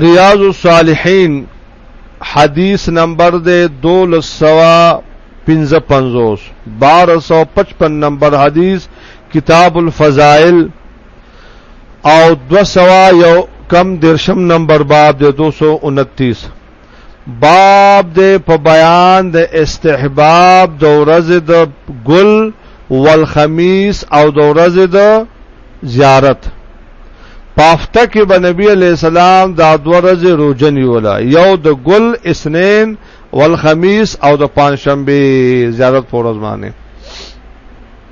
ریاض الصالحین حدیث نمبر دے دول سوا پنز پنزوس بار سو پچپن نمبر حدیث کتاب الفضائل او دو سوا یو کم درشم نمبر باب دے دو سو انتیس باب د په بیان د استحباب د ورځې د ګل والخمیس او د ورځې د زیارت پافته کې به نبی علی السلام دا د ورځې روزن یولا یو د ګل اسنین والخمیس او د پنځشنبه زیارت پر ورځ باندې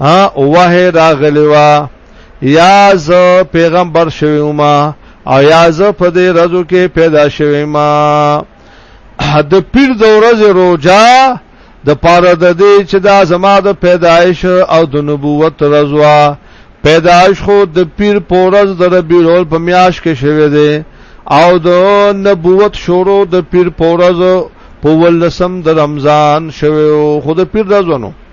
ها وه راغلی وا یا ز پیغمبر شوی ما او یا ز په دې رزو کې پیدا شوی ما د پیر د ورځې روجا د پاره د دې چې دا زما د پیدایش او د نبوت رضوا پیدایش خو د پیر پورز د ربی رول په میاش کې شوه دی او د نبوت شروع د پیر پورز په ولسم د رمضان شوه خو د پیر رضونو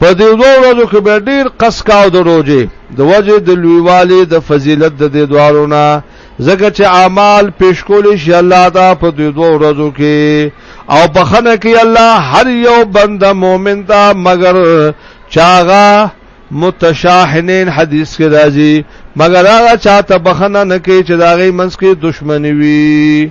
په دې دوه ورځو کې به ډیر قص کاو د روزه د وجه د لویوالي د فضیلت د دې دوارو نه زکه چې اعمال پیش کول شي الله دا په دې دوه ورځو کې او بخنه کې الله هر یو بنده مؤمن دا مگر چاغه متشاحنین حدیث کې راځي مگر هغه چاته بخنه نه کوي چې داغي منځ کې دښمنی وي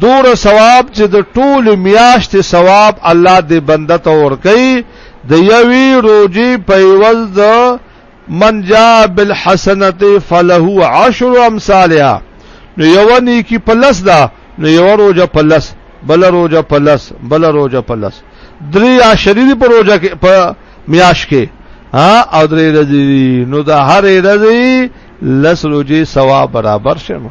دور ثواب چې د ټول میاشت ثواب الله دې بنده ته ور کوي د یوی روزي په ول د من جاء بالحسنه فله عشر امثالها نو یو نیکی په لس دا نو یو روزه په لس بل روزه په لس بل روزه په لس درې عشرې په روزه کې په میاش کې ها او درې ورځې نو دا هر ورځې لس روزي ثواب برابر شمه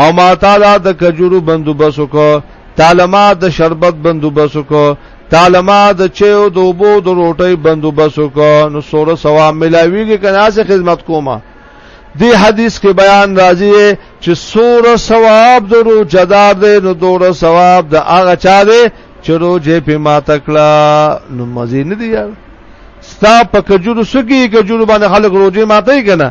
او ما تعالی د کجورو بندوبس وکړ تعالی ما د شربت بندوبس وکړ تعالی ما د چيو د وبو د روټي بندوبس وکړ نو سوره سوا ملاويږي کنه سه خدمت کومه دی حدیث کې بیان راځي چې سوره ثواب د رو جدار دی نو دوره ثواب د هغه چا دی چې روزه په ما تکلا نو مزه نه دی یار ستا په کجورو سګي کجورو باندې خلک روزه ماته یې کنه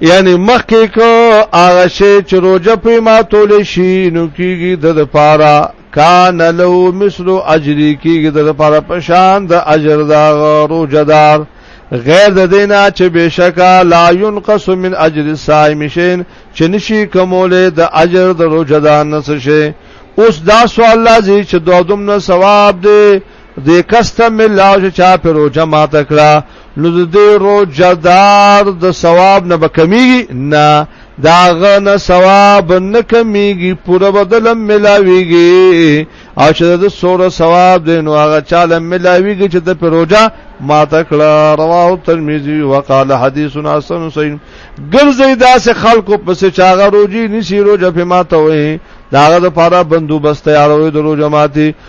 یعنی مخکې کو هغه شی چې روزه په ما تول شي نو کیږي د لپاره کان لو مثل اجری کیږي د لپاره پشان د اجر دا روزه دار غیر د دینا چې بشکا لا ينقص من اجر الصائم شین چې نشي کوموله د اجر د روزه دار نس شي اوس دا سوال لازم چې دوه دومره ثواب دی د کسته ملاو چې چا په روزه ماته کړه نو د دې روزه دار د ثواب نه بکمیږي نه داغه نه ثواب نه کمیږي پوره بدل ملاويږي او چې د سوره ثواب دی نو هغه چاله ملاويږي چې د پروژه ماته کړه رواه ترمذی وقال حدیث حسن صحیح ګرځي داسې خلکو پس چاغه روجي نشي روجه په ماته وي داغه د پاره بندوبست تیاروي د روجه ماتي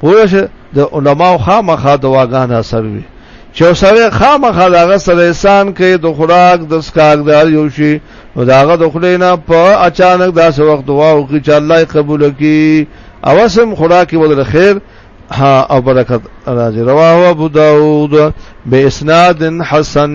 پوه شئ د علماو خامخا دواګان اثر وي چې سره خامخا دغه سره احسان کوي د خوراک د سکاګدار یو شي نو داغه د خلینا په اچانک داسې وخت دعا وکړي چې الله قبول کړي اوسم خوراک ودل خیر ها او برکت راځي رواه ابو داود به اسناد حسن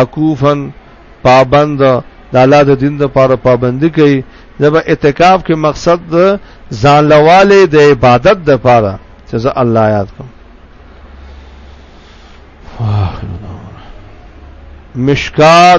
عکوفا پابند د الله د دین لپاره پابندي کوي زبا اعتکاف کې مقصد د ځان لواله د عبادت د لپاره چې زه الله یاد کوم مشکات